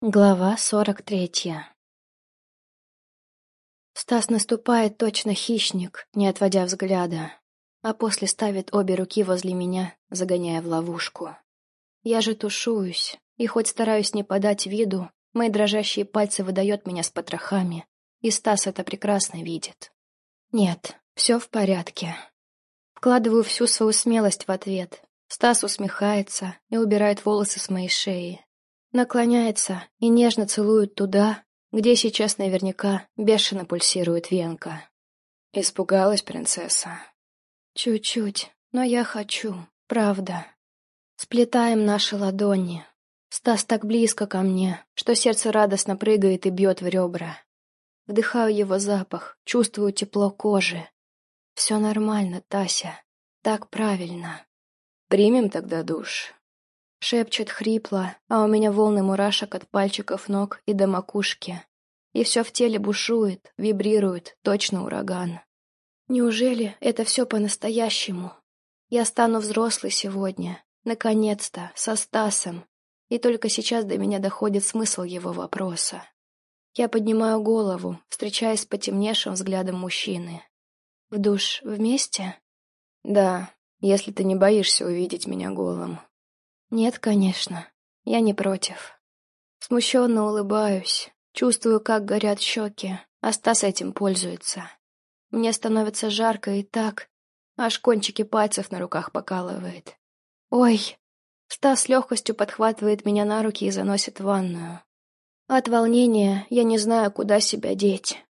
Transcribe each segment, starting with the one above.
Глава сорок третья Стас наступает точно хищник, не отводя взгляда, а после ставит обе руки возле меня, загоняя в ловушку. Я же тушуюсь, и хоть стараюсь не подать виду, мои дрожащие пальцы выдают меня с потрохами, и Стас это прекрасно видит. Нет, все в порядке. Вкладываю всю свою смелость в ответ. Стас усмехается и убирает волосы с моей шеи, Наклоняется и нежно целует туда, где сейчас наверняка бешено пульсирует венка. Испугалась принцесса. Чуть-чуть, но я хочу, правда. Сплетаем наши ладони. Стас так близко ко мне, что сердце радостно прыгает и бьет в ребра. Вдыхаю его запах, чувствую тепло кожи. Все нормально, Тася. Так правильно. Примем тогда душ. Шепчет хрипло, а у меня волны мурашек от пальчиков ног и до макушки. И все в теле бушует, вибрирует, точно ураган. Неужели это все по-настоящему? Я стану взрослой сегодня, наконец-то, со Стасом. И только сейчас до меня доходит смысл его вопроса. Я поднимаю голову, встречаясь с потемневшим взглядом мужчины. «В душ вместе?» «Да, если ты не боишься увидеть меня голым». Нет, конечно, я не против. Смущенно улыбаюсь, чувствую, как горят щеки, а Стас этим пользуется. Мне становится жарко и так, аж кончики пальцев на руках покалывает. Ой! Стас с легкостью подхватывает меня на руки и заносит в ванную. От волнения я не знаю, куда себя деть.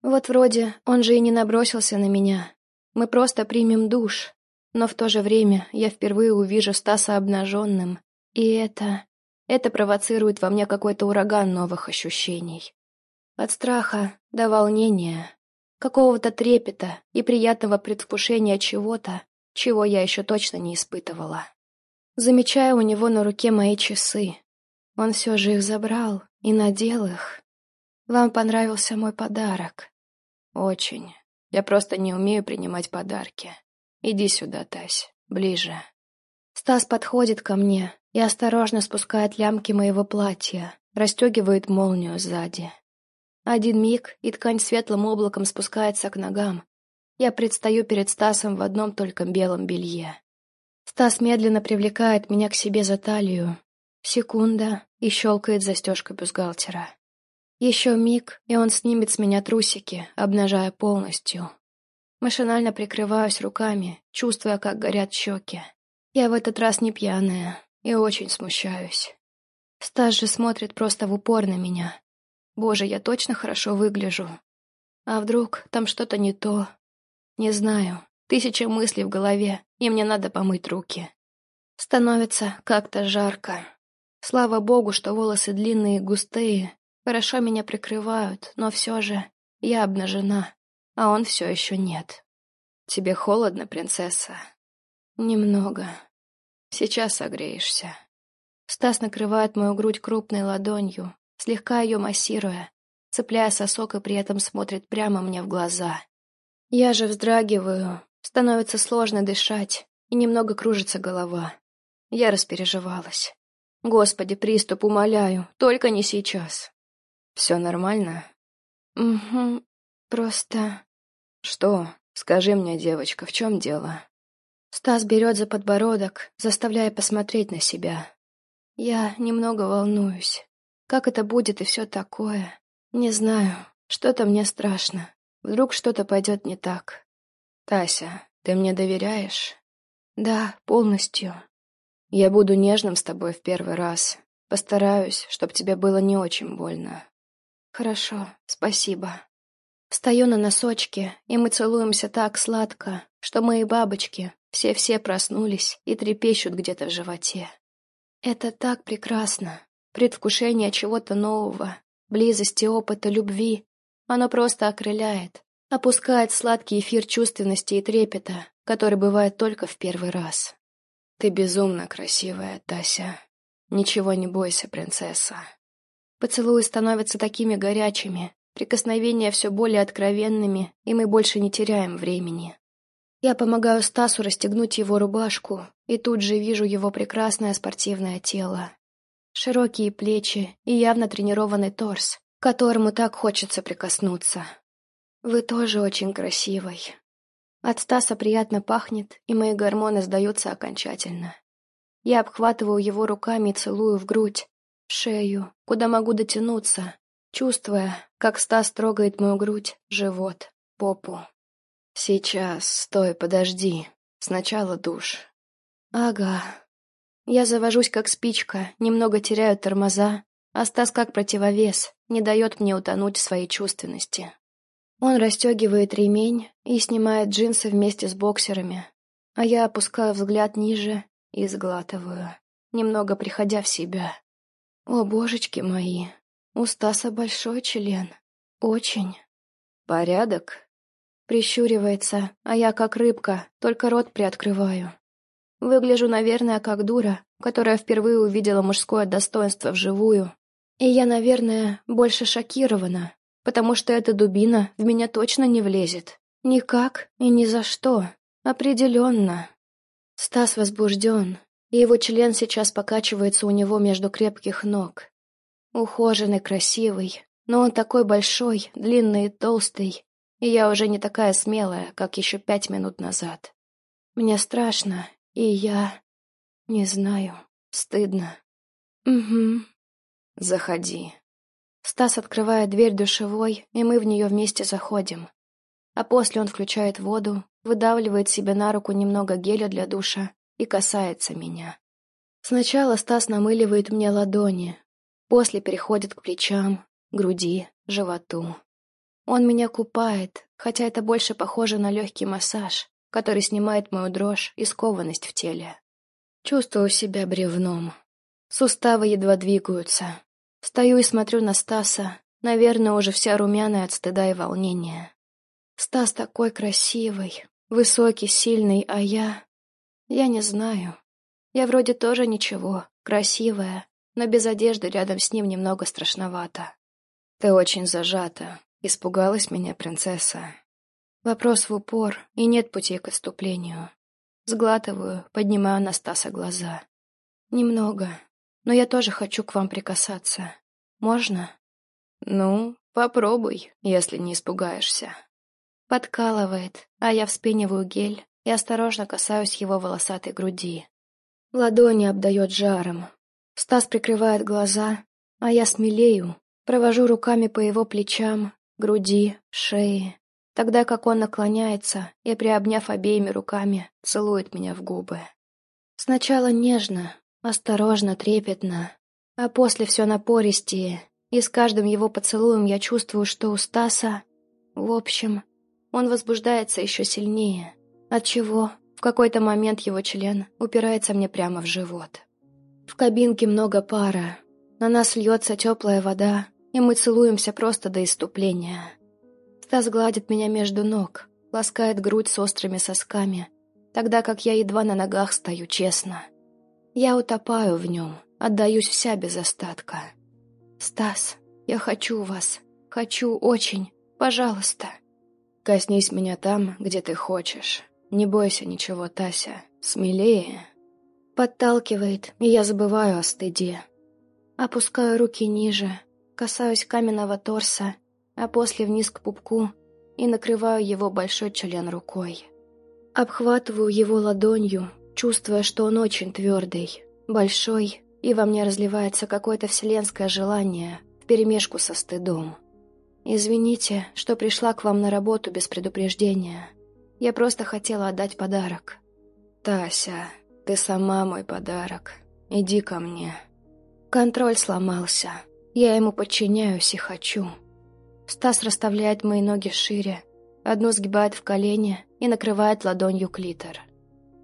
Вот вроде он же и не набросился на меня. Мы просто примем душ, но в то же время я впервые увижу Стаса обнаженным, и это... это провоцирует во мне какой-то ураган новых ощущений. От страха до волнения, какого-то трепета и приятного предвкушения чего-то, чего я еще точно не испытывала. Замечаю у него на руке мои часы. Он все же их забрал и надел их. Вам понравился мой подарок? Очень. Я просто не умею принимать подарки. Иди сюда, Тась, ближе. Стас подходит ко мне и осторожно спускает лямки моего платья, расстегивает молнию сзади. Один миг, и ткань светлым облаком спускается к ногам. Я предстаю перед Стасом в одном только белом белье. Стас медленно привлекает меня к себе за талию. Секунда, и щелкает застежка бюстгальтера. Еще миг, и он снимет с меня трусики, обнажая полностью. Машинально прикрываюсь руками, чувствуя, как горят щеки. Я в этот раз не пьяная и очень смущаюсь. Стас же смотрит просто в упор на меня. Боже, я точно хорошо выгляжу. А вдруг там что-то не то? Не знаю. Тысяча мыслей в голове, и мне надо помыть руки. Становится как-то жарко. Слава богу, что волосы длинные и густые, хорошо меня прикрывают, но все же я обнажена а он все еще нет. «Тебе холодно, принцесса?» «Немного. Сейчас согреешься». Стас накрывает мою грудь крупной ладонью, слегка ее массируя, цепляя сосок и при этом смотрит прямо мне в глаза. Я же вздрагиваю, становится сложно дышать, и немного кружится голова. Я распереживалась. Господи, приступ, умоляю, только не сейчас. Все нормально? Угу, Просто... Что? Скажи мне, девочка, в чем дело? Стас берет за подбородок, заставляя посмотреть на себя. Я немного волнуюсь. Как это будет и все такое? Не знаю. Что-то мне страшно. Вдруг что-то пойдет не так. Тася, ты мне доверяешь? Да, полностью. Я буду нежным с тобой в первый раз. Постараюсь, чтобы тебе было не очень больно. Хорошо, спасибо. Встаю на носочки, и мы целуемся так сладко, что мои бабочки все-все проснулись и трепещут где-то в животе. Это так прекрасно. Предвкушение чего-то нового, близости опыта любви. Оно просто окрыляет, опускает сладкий эфир чувственности и трепета, который бывает только в первый раз. Ты безумно красивая, Тася. Ничего не бойся, принцесса. Поцелуи становятся такими горячими, Прикосновения все более откровенными, и мы больше не теряем времени. Я помогаю Стасу расстегнуть его рубашку, и тут же вижу его прекрасное спортивное тело. широкие плечи и явно тренированный торс, к которому так хочется прикоснуться. Вы тоже очень красивый. От Стаса приятно пахнет, и мои гормоны сдаются окончательно. Я обхватываю его руками и целую в грудь, шею, куда могу дотянуться, чувствуя, как Стас трогает мою грудь, живот, попу. «Сейчас, стой, подожди. Сначала душ». «Ага». Я завожусь, как спичка, немного теряю тормоза, а Стас, как противовес, не дает мне утонуть в своей чувственности. Он расстегивает ремень и снимает джинсы вместе с боксерами, а я опускаю взгляд ниже и сглатываю, немного приходя в себя. О, божечки мои, у Стаса большой член. Очень. Порядок? Прищуривается, а я как рыбка, только рот приоткрываю. Выгляжу, наверное, как дура, которая впервые увидела мужское достоинство вживую. И я, наверное, больше шокирована, потому что эта дубина в меня точно не влезет. Никак и ни за что. Определенно. Стас возбужден, и его член сейчас покачивается у него между крепких ног. Ухоженный, красивый, но он такой большой, длинный и толстый, и я уже не такая смелая, как еще пять минут назад. Мне страшно, и я... не знаю, стыдно. Угу. Заходи. Стас открывает дверь душевой, и мы в нее вместе заходим. А после он включает воду, выдавливает себе на руку немного геля для душа и касается меня. Сначала Стас намыливает мне ладони, после переходит к плечам, груди, животу. Он меня купает, хотя это больше похоже на легкий массаж, который снимает мою дрожь и скованность в теле. Чувствую себя бревном. Суставы едва двигаются, Стою и смотрю на Стаса, наверное, уже вся румяная от стыда и волнения. Стас такой красивый, высокий, сильный, а я... Я не знаю. Я вроде тоже ничего, красивая, но без одежды рядом с ним немного страшновато. Ты очень зажата. Испугалась меня, принцесса. Вопрос в упор, и нет пути к отступлению. Сглатываю, поднимаю на Стаса глаза. Немного, но я тоже хочу к вам прикасаться. Можно? Ну, попробуй, если не испугаешься. Подкалывает, а я вспениваю гель и осторожно касаюсь его волосатой груди. Ладони обдает жаром. Стас прикрывает глаза, а я смелею, провожу руками по его плечам, груди, шее, тогда как он наклоняется и, приобняв обеими руками, целует меня в губы. Сначала нежно, Осторожно, трепетно, а после все напористее, и с каждым его поцелуем я чувствую, что у Стаса... В общем, он возбуждается еще сильнее, отчего в какой-то момент его член упирается мне прямо в живот. В кабинке много пара, на нас льется теплая вода, и мы целуемся просто до иступления. Стас гладит меня между ног, ласкает грудь с острыми сосками, тогда как я едва на ногах стою честно. Я утопаю в нем, отдаюсь вся без остатка. «Стас, я хочу вас. Хочу очень. Пожалуйста». «Коснись меня там, где ты хочешь. Не бойся ничего, Тася. Смелее». Подталкивает, и я забываю о стыде. Опускаю руки ниже, касаюсь каменного торса, а после вниз к пупку и накрываю его большой член рукой. Обхватываю его ладонью, чувствуя, что он очень твердый, большой, и во мне разливается какое-то вселенское желание вперемешку со стыдом. «Извините, что пришла к вам на работу без предупреждения. Я просто хотела отдать подарок». «Тася, ты сама мой подарок. Иди ко мне». Контроль сломался. Я ему подчиняюсь и хочу. Стас расставляет мои ноги шире, одну сгибает в колени и накрывает ладонью клитор.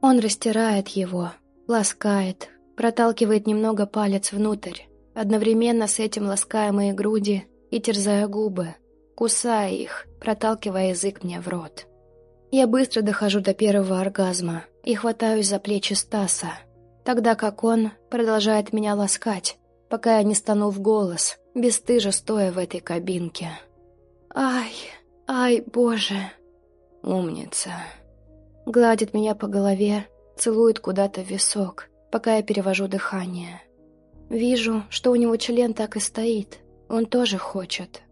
Он растирает его, ласкает, проталкивает немного палец внутрь, одновременно с этим лаская мои груди и терзая губы, кусая их, проталкивая язык мне в рот. Я быстро дохожу до первого оргазма и хватаюсь за плечи Стаса, тогда как он продолжает меня ласкать, пока я не стану в голос, бесстыжо стоя в этой кабинке. «Ай, ай, боже!» «Умница!» Гладит меня по голове, целует куда-то в висок, пока я перевожу дыхание. Вижу, что у него член так и стоит. Он тоже хочет.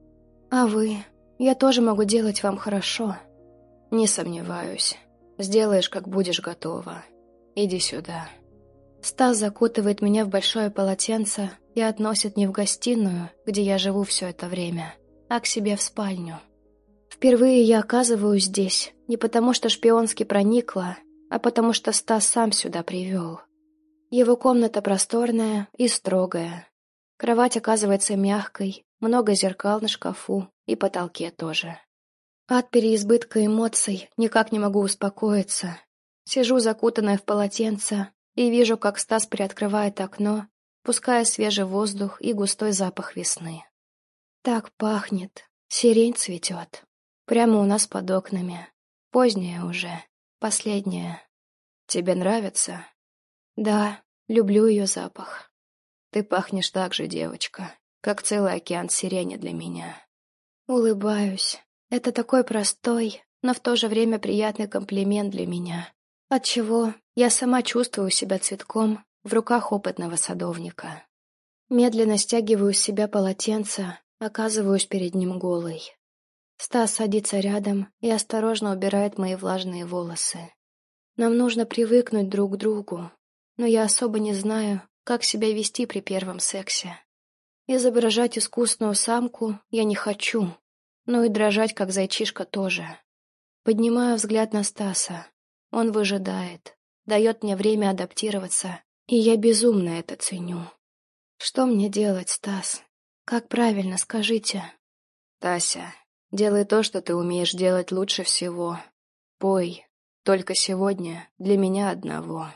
А вы? Я тоже могу делать вам хорошо. Не сомневаюсь. Сделаешь, как будешь готова. Иди сюда. Стас закутывает меня в большое полотенце и относит не в гостиную, где я живу все это время, а к себе в спальню. Впервые я оказываюсь здесь не потому, что шпионски проникла, а потому что Стас сам сюда привел. Его комната просторная и строгая. Кровать оказывается мягкой, много зеркал на шкафу и потолке тоже. От переизбытка эмоций никак не могу успокоиться. Сижу закутанная в полотенце и вижу, как Стас приоткрывает окно, пуская свежий воздух и густой запах весны. Так пахнет, сирень цветет. Прямо у нас под окнами. Поздняя уже, последняя. Тебе нравится? Да, люблю ее запах. Ты пахнешь так же, девочка, как целый океан сирени для меня. Улыбаюсь. Это такой простой, но в то же время приятный комплимент для меня. Отчего я сама чувствую себя цветком в руках опытного садовника. Медленно стягиваю с себя полотенце, оказываюсь перед ним голой. Стас садится рядом и осторожно убирает мои влажные волосы. Нам нужно привыкнуть друг к другу, но я особо не знаю, как себя вести при первом сексе. Изображать искусную самку я не хочу, но и дрожать, как зайчишка, тоже. Поднимаю взгляд на Стаса. Он выжидает, дает мне время адаптироваться, и я безумно это ценю. Что мне делать, Стас? Как правильно, скажите? Тася, делай то, что ты умеешь делать лучше всего. Пой, только сегодня для меня одного.